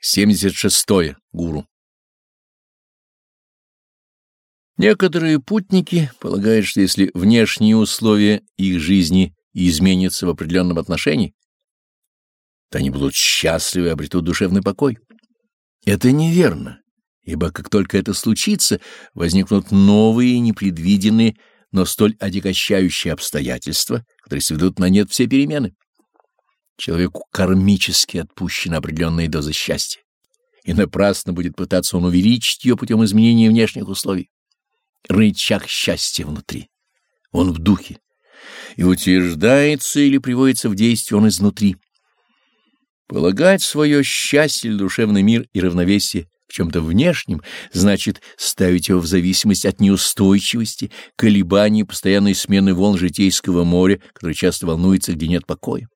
76. -е. Гуру. Некоторые путники полагают, что если внешние условия их жизни изменятся в определенном отношении, то они будут счастливы и обретут душевный покой. Это неверно, ибо как только это случится, возникнут новые непредвиденные, но столь отягощающие обстоятельства, которые сведут на нет все перемены. Человеку кармически отпущена определенная доза счастья, и напрасно будет пытаться он увеличить ее путем изменения внешних условий. Рычаг счастья внутри, он в духе, и утверждается или приводится в действие он изнутри. Полагать свое счастье душевный мир и равновесие в чем-то внешнем значит ставить его в зависимость от неустойчивости, колебаний, постоянной смены волн житейского моря, которое часто волнуется, где нет покоя.